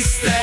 stay.